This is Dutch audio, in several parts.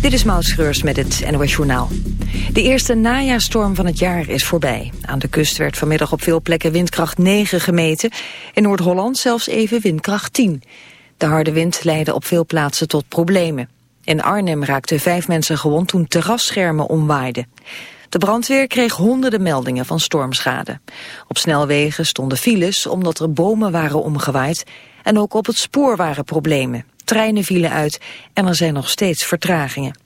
Dit is Maud Schreurs met het NOS Journaal. De eerste najaarstorm van het jaar is voorbij. Aan de kust werd vanmiddag op veel plekken windkracht 9 gemeten. In Noord-Holland zelfs even windkracht 10. De harde wind leidde op veel plaatsen tot problemen. In Arnhem raakten vijf mensen gewond toen terrasschermen omwaaiden. De brandweer kreeg honderden meldingen van stormschade. Op snelwegen stonden files omdat er bomen waren omgewaaid... en ook op het spoor waren problemen. Treinen vielen uit en er zijn nog steeds vertragingen.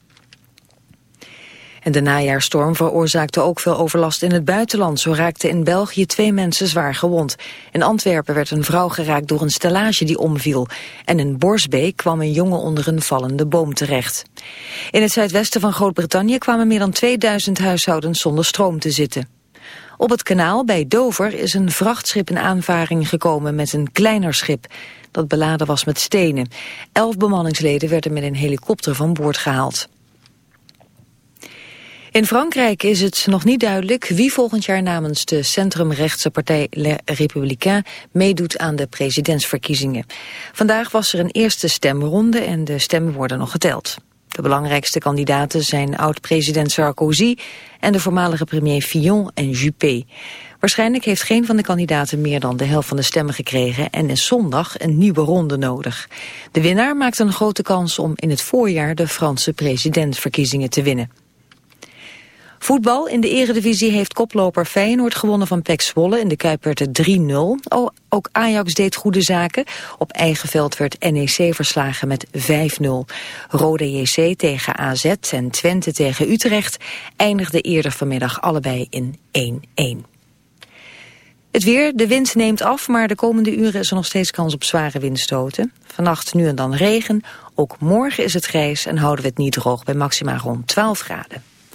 En de najaarstorm veroorzaakte ook veel overlast in het buitenland. Zo raakten in België twee mensen zwaar gewond. In Antwerpen werd een vrouw geraakt door een stellage die omviel. En in Borsbeek kwam een jongen onder een vallende boom terecht. In het zuidwesten van Groot-Brittannië kwamen meer dan 2000 huishoudens zonder stroom te zitten. Op het kanaal bij Dover is een vrachtschip in aanvaring gekomen met een kleiner schip dat beladen was met stenen. Elf bemanningsleden werden met een helikopter van boord gehaald. In Frankrijk is het nog niet duidelijk wie volgend jaar namens de centrumrechtse partij Les Républicains meedoet aan de presidentsverkiezingen. Vandaag was er een eerste stemronde en de stemmen worden nog geteld. De belangrijkste kandidaten zijn oud-president Sarkozy en de voormalige premier Fillon en Juppé. Waarschijnlijk heeft geen van de kandidaten meer dan de helft van de stemmen gekregen en is zondag een nieuwe ronde nodig. De winnaar maakt een grote kans om in het voorjaar de Franse presidentsverkiezingen te winnen. Voetbal in de eredivisie heeft koploper Feyenoord gewonnen van PEC Zwolle. In de Kuip werd het 3-0. ook Ajax deed goede zaken. Op eigen veld werd NEC verslagen met 5-0. Rode JC tegen AZ en Twente tegen Utrecht eindigden eerder vanmiddag allebei in 1-1. Het weer, de wind neemt af, maar de komende uren is er nog steeds kans op zware windstoten. Vannacht nu en dan regen. Ook morgen is het grijs en houden we het niet droog bij maxima rond 12 graden.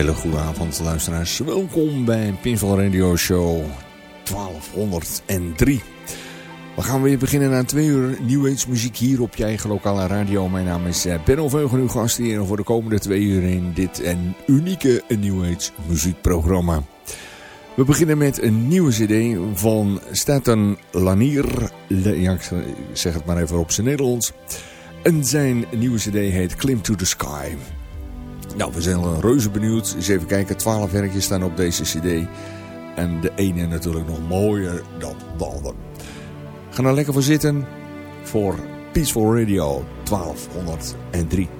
Hele goede avond luisteraars. Welkom bij Pinval Radio Show 1203. We gaan weer beginnen na twee uur New muziek hier op je eigen lokale radio. Mijn naam is eh, Benno Veugen, uw gast hier voor de komende twee uur in dit unieke New Age muziekprogramma. We beginnen met een nieuwe cd van Staten Lanier. Ik zeg het maar even op zijn Nederlands. En zijn nieuwe cd heet Climb to the Sky. Nou, we zijn reuze benieuwd. Eens even kijken, 12 werkjes staan op deze cd. En de ene natuurlijk nog mooier dan de ander. Ga nou lekker voor zitten voor Peaceful Radio 1203.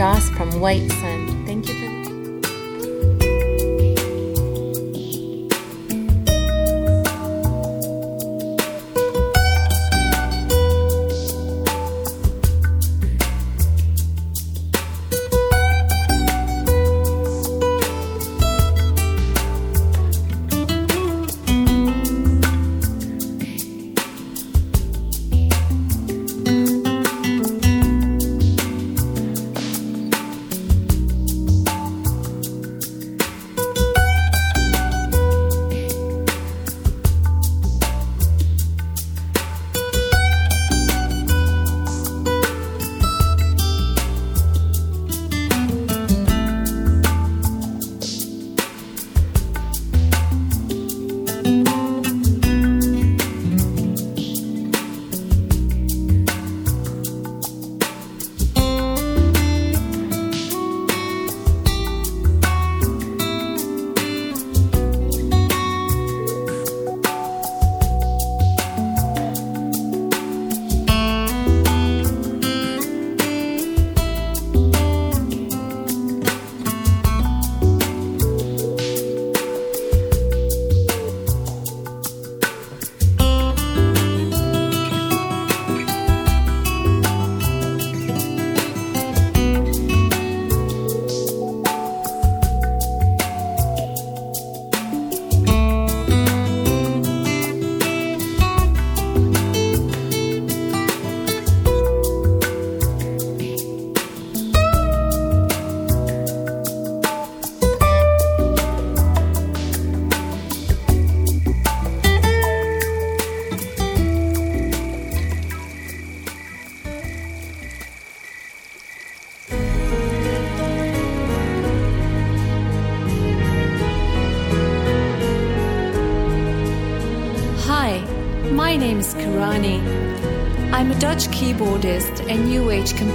Joss from White Sun.